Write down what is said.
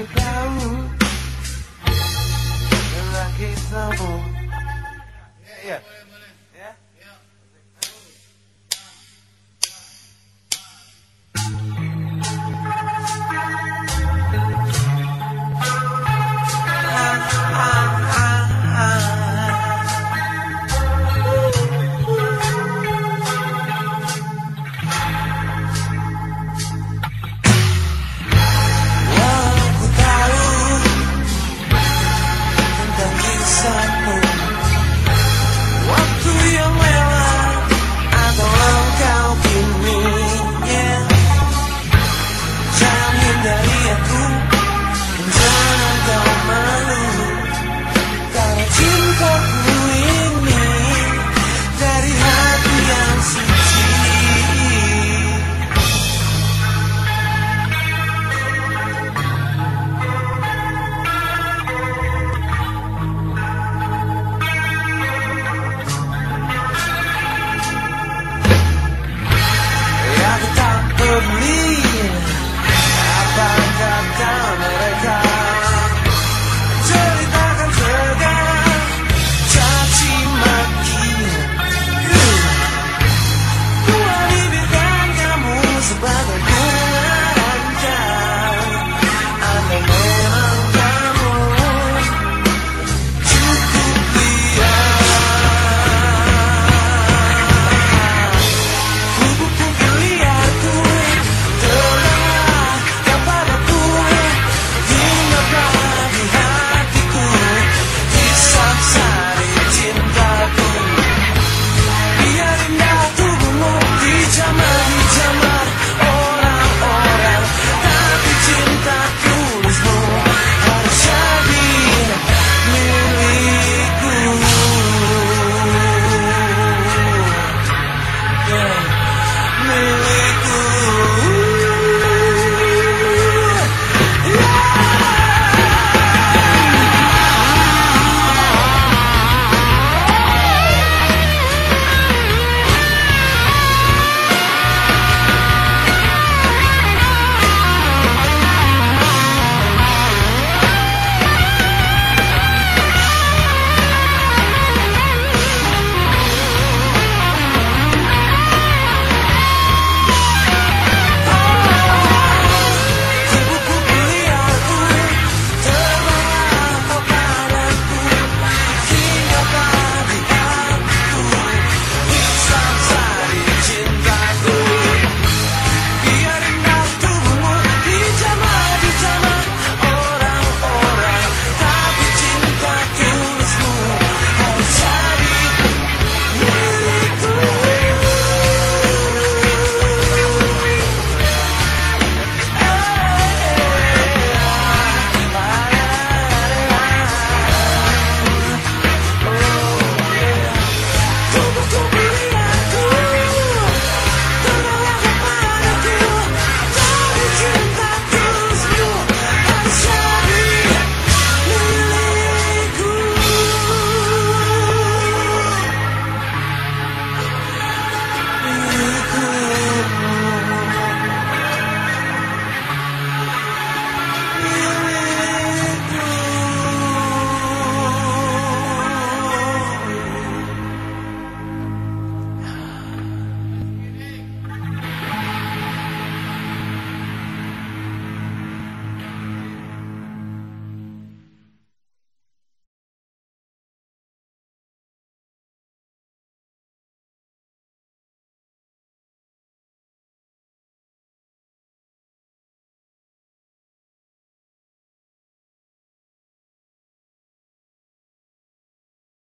without the rocky. Yeah, yeah.